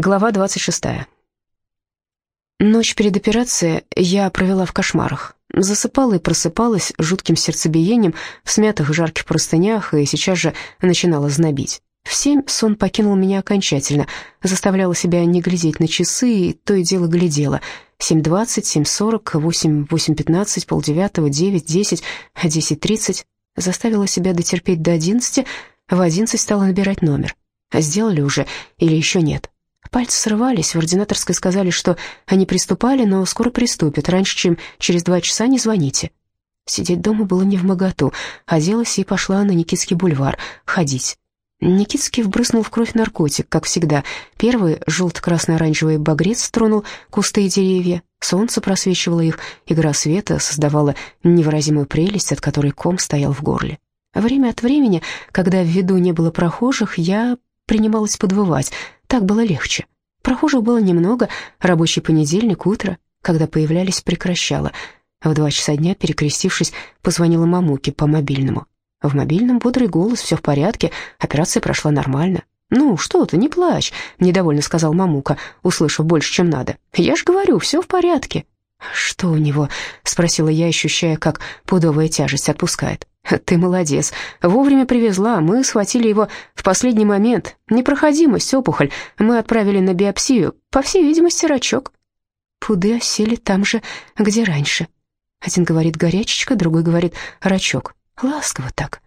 Глава 26. Ночь перед операцией я провела в кошмарах. Засыпала и просыпалась жутким сердцебиением в смятых жарких простынях и сейчас же начинала знобить. В семь сон покинул меня окончательно, заставляла себя не глядеть на часы и то и дело глядела. Семь двадцать, семь сорок, восемь, восемь пятнадцать, полдевятого, девять, десять, десять тридцать. Заставила себя дотерпеть до одиннадцати, в одиннадцать стала набирать номер. Сделали уже или еще нет? Пальцы срывались, в ординаторской сказали, что они приступали, но скоро приступят, раньше, чем через два часа не звоните. Сидеть дома было не в моготу, оделась и пошла на Никитский бульвар ходить. Никитский вбрыснул в кровь наркотик, как всегда. Первый желто-красно-оранжевый багрец тронул кусты и деревья, солнце просвечивало их, игра света создавала невыразимую прелесть, от которой ком стоял в горле. Время от времени, когда в виду не было прохожих, я принималась подвывать — так было легче. Прохожих было немного, рабочий понедельник, утро, когда появлялись, прекращала. В два часа дня, перекрестившись, позвонила мамуке по мобильному. В мобильном бодрый голос, все в порядке, операция прошла нормально. «Ну, что ты, не плачь», — недовольно сказал мамука, услышав больше, чем надо. «Я ж говорю, все в порядке». «Что у него?» — спросила я, ощущая, как пудовая тяжесть отпускает. «Ты молодец. Вовремя привезла. Мы схватили его в последний момент. Непроходимость, опухоль. Мы отправили на биопсию. По всей видимости, рачок». Пуды осели там же, где раньше. Один говорит «горячечка», другой говорит «рачок». Ласково так.